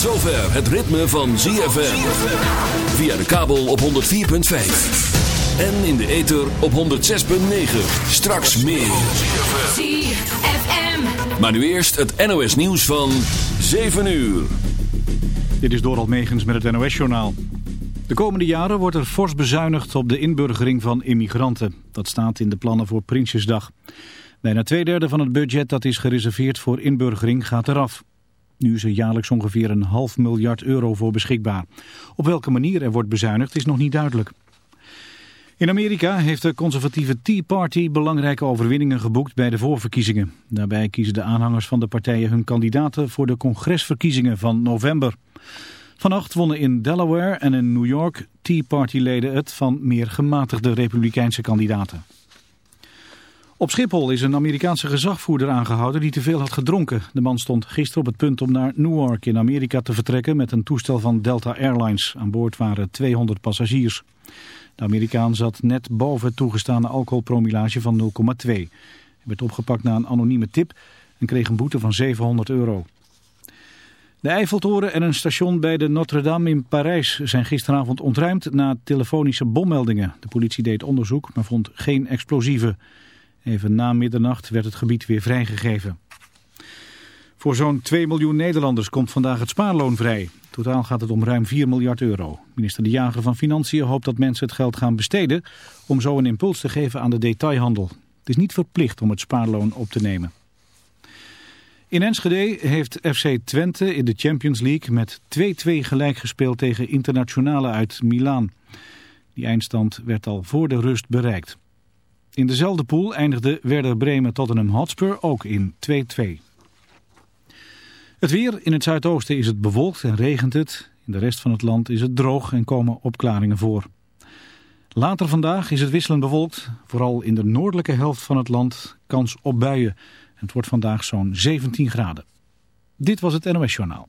het ritme van ZFM. Via de kabel op 104.5. En in de ether op 106.9. Straks meer. ZFM. Maar nu eerst het NOS nieuws van 7 uur. Dit is Dorald Megens met het NOS-journaal. De komende jaren wordt er fors bezuinigd op de inburgering van immigranten. Dat staat in de plannen voor Prinsjesdag. Bijna twee derde van het budget dat is gereserveerd voor inburgering gaat eraf. Nu is er jaarlijks ongeveer een half miljard euro voor beschikbaar. Op welke manier er wordt bezuinigd is nog niet duidelijk. In Amerika heeft de conservatieve Tea Party belangrijke overwinningen geboekt bij de voorverkiezingen. Daarbij kiezen de aanhangers van de partijen hun kandidaten voor de congresverkiezingen van november. Vannacht wonnen in Delaware en in New York Tea Party-leden het van meer gematigde republikeinse kandidaten. Op Schiphol is een Amerikaanse gezagvoerder aangehouden die te veel had gedronken. De man stond gisteren op het punt om naar Newark in Amerika te vertrekken met een toestel van Delta Airlines. Aan boord waren 200 passagiers. De Amerikaan zat net boven het toegestane alcoholpromilage van 0,2. Hij werd opgepakt na een anonieme tip en kreeg een boete van 700 euro. De Eiffeltoren en een station bij de Notre-Dame in Parijs zijn gisteravond ontruimd na telefonische bommeldingen. De politie deed onderzoek, maar vond geen explosieven. Even na middernacht werd het gebied weer vrijgegeven. Voor zo'n 2 miljoen Nederlanders komt vandaag het spaarloon vrij. Totaal gaat het om ruim 4 miljard euro. Minister De Jager van Financiën hoopt dat mensen het geld gaan besteden... om zo een impuls te geven aan de detailhandel. Het is niet verplicht om het spaarloon op te nemen. In Enschede heeft FC Twente in de Champions League met 2-2 gelijk gespeeld tegen internationale uit Milaan. Die eindstand werd al voor de rust bereikt. In dezelfde pool eindigde Werder Bremen Tottenham Hotspur ook in 2-2. Het weer in het zuidoosten is het bewolkt en regent het. In de rest van het land is het droog en komen opklaringen voor. Later vandaag is het wisselend bewolkt. Vooral in de noordelijke helft van het land kans op buien. Het wordt vandaag zo'n 17 graden. Dit was het NOS Journaal.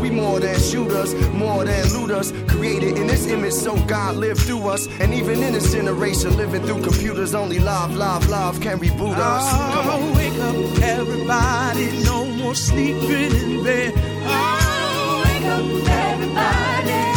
We more than shooters, more than looters. Created in this image, so God lived through us. And even in this generation, living through computers, only love, love, love can reboot us. Come on. Oh, wake up, everybody. No more sleeping in bed. Oh, wake up, everybody.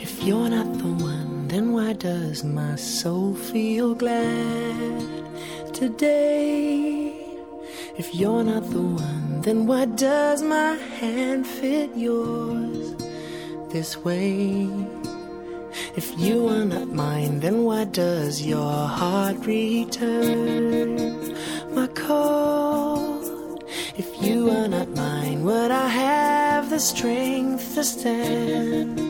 If you're not the one, then why does my soul feel glad today? If you're not the one, then why does my hand fit yours this way? If you are not mine, then why does your heart return my call? You are not mine, would I have the strength to stand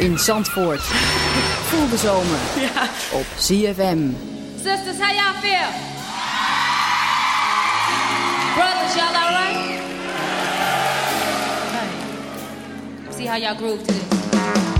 in Zandvoort. Voel de zomer op ZFM. Sisters, how y'all feel? Brothers, y'all all right? See how y'all groove to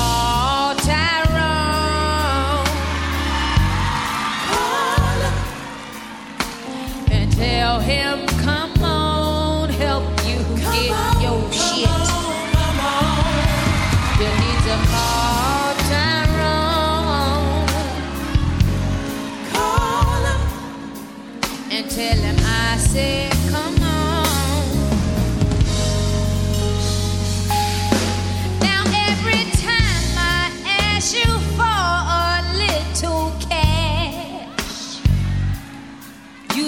him,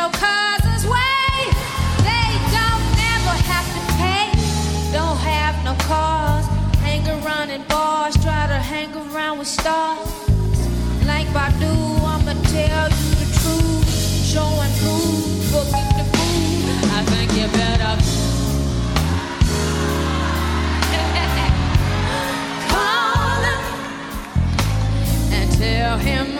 your cousin's way. They don't never have to pay, don't have no cars. Hang around in bars, try to hang around with stars. Like Badu, I'ma tell you the truth. I think you better call him and tell him,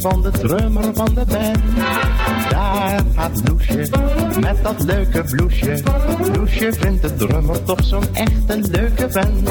Van de drummer van de band. Daar gaat Loesje met dat leuke bloesje. Loesje vindt de drummer toch zo'n echt een leuke vent.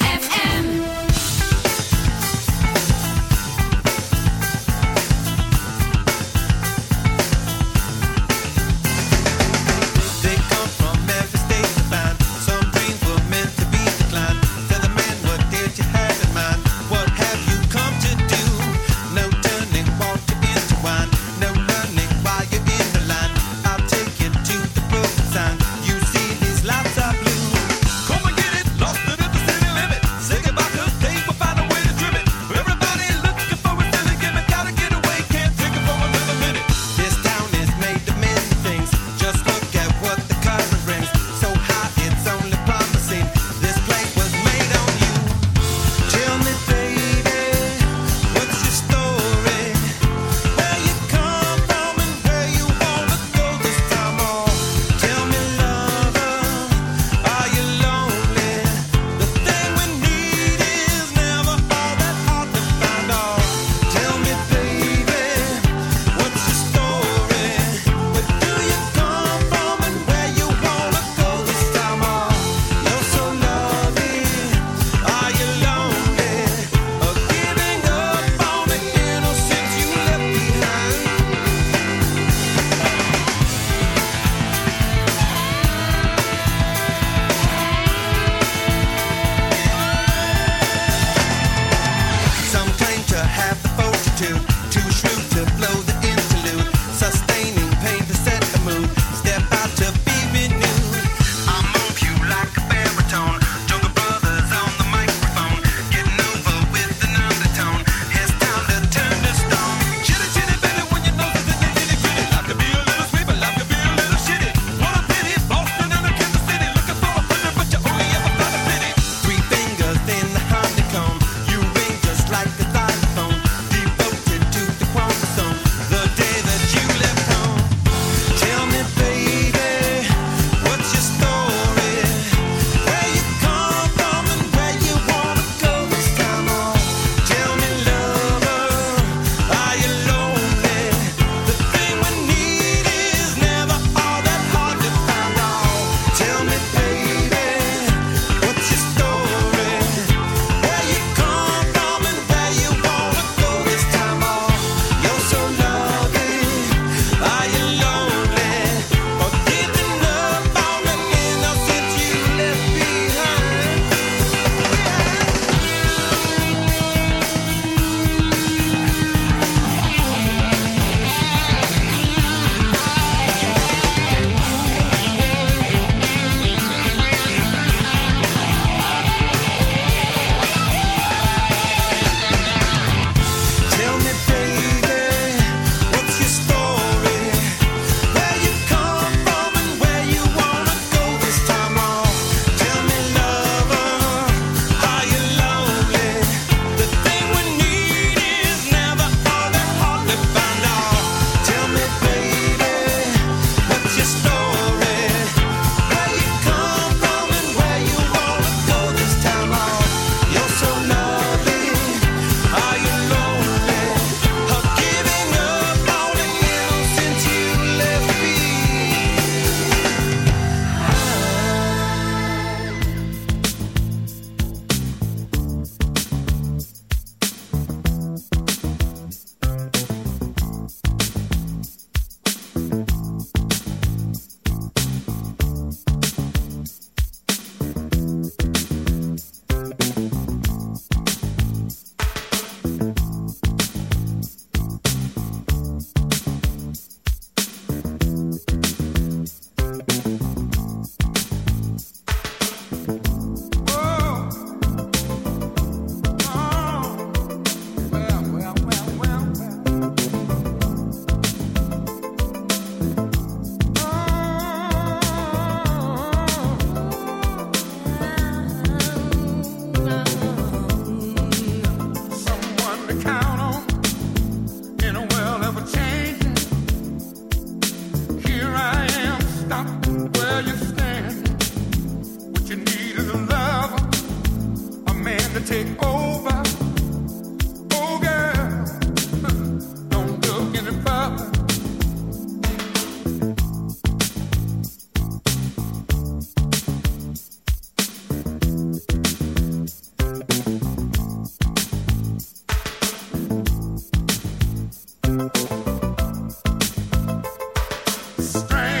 strange.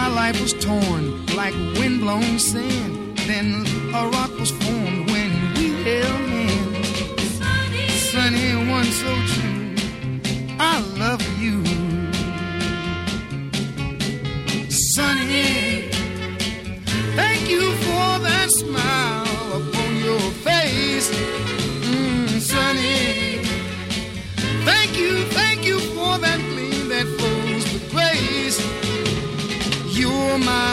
My life was torn like windblown sand. Then a rock was formed when we held hands. Sunny, Sunny one so true. I love you. Sunny, thank you for that smile